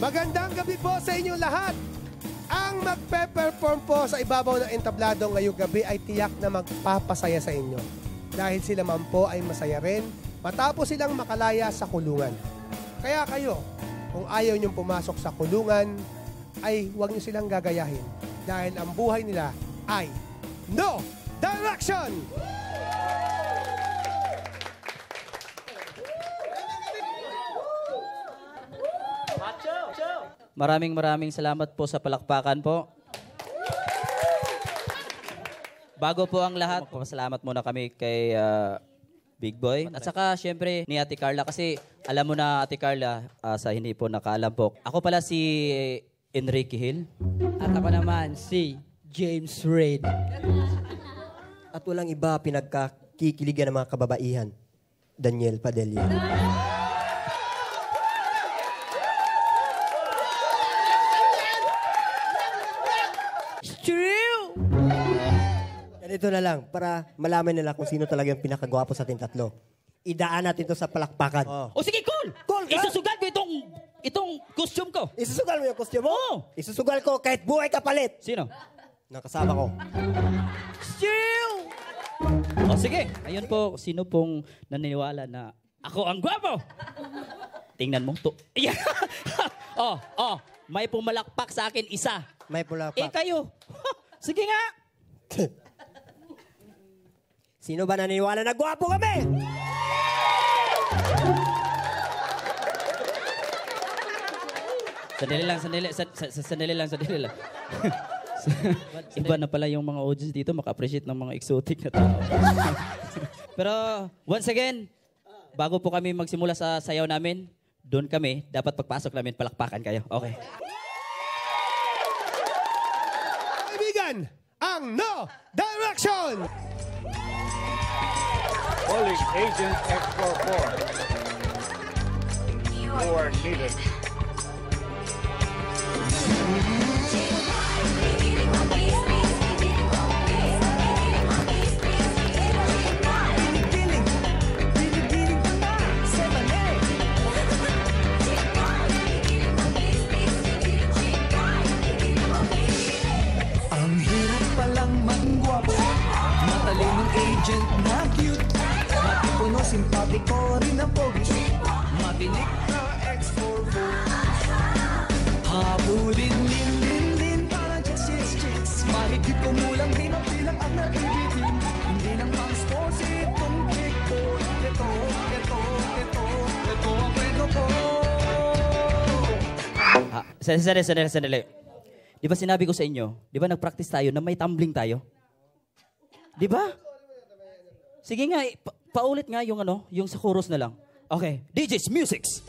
Magandang gabi po sa inyo lahat. Ang magpe-perform po sa ibabaw ng entablado ngayong gabi ay tiyak na magpapasaya sa inyo. Dahil sila man po ay masaya rin matapos silang makalaya sa kulungan. Kaya kayo, kung ayaw niyong pumasok sa kulungan, ay huwag niyo silang gagayahin. Dahil ang buhay nila ay no direction! Maraming maraming salamat po sa palakpakan po. Bago po ang lahat, magpapasalamat muna kami kay ah, Big Boy. At saka, syempre, ni Ate Carla. Kasi, alam mo na, Ate Carla, ah, sa hindi po nakaalam po. Ako pala si Enrique Hill. At ako naman, si James Reid. At walang iba pinagkakikiligan ng mga kababaihan. Daniel Padilla. True! Ganito na lang, para malaman nila kung sino talaga yung pinakagwapo sa ating tatlo. Idaan natin to sa palakpakan. O sige, cool! Cool ka? Isusugal ko itong, itong costume ko. Isusugal mo yung costume mo? Oo. Isusugal ko kahit buhay kapalit. Sino? Nakasama ko. True! O sige, ayun po, sino pong naniniwala na ako ang gwapo? Tingnan mo to. Yeah. oh, oh, may pumalakpak sa akin isa. May pula Eh pa. kayo. sige nga. Sino ba naniniwala na gwapo kami? Sandali lang, sandali, sa- sa- sa- sandali lang, sandali lang. Iba na pala yung mga audience dito maka-appreciate ng mga exotic na tao. Pero once again, bago po kami magsimula sa sayaw namin, doon kami, dapat pagpasok namin, palakpakan kayo. Okay. Kaibigan, ang no direction! Calling Agent X44. You are needed. Agent na cute Matipuno, simpatiko rin ang pogi Matinik na X44 Habulin, lin, lin, lin Parang chicks, chicks, chicks Mahigit kumulang din ang bilang ang natibitin Hindi nang mang sports itong kick ko Ito, ito, ito, ito ang kwento ko Ah, sandali, sandali, sandali. Di ba sinabi ko sa inyo, di ba nag-practice tayo na may tumbling tayo? Di ba? Sige nga, eh, pa- paulit nga yung ano, yung sa chorus na lang. Okay. DJ's Musics!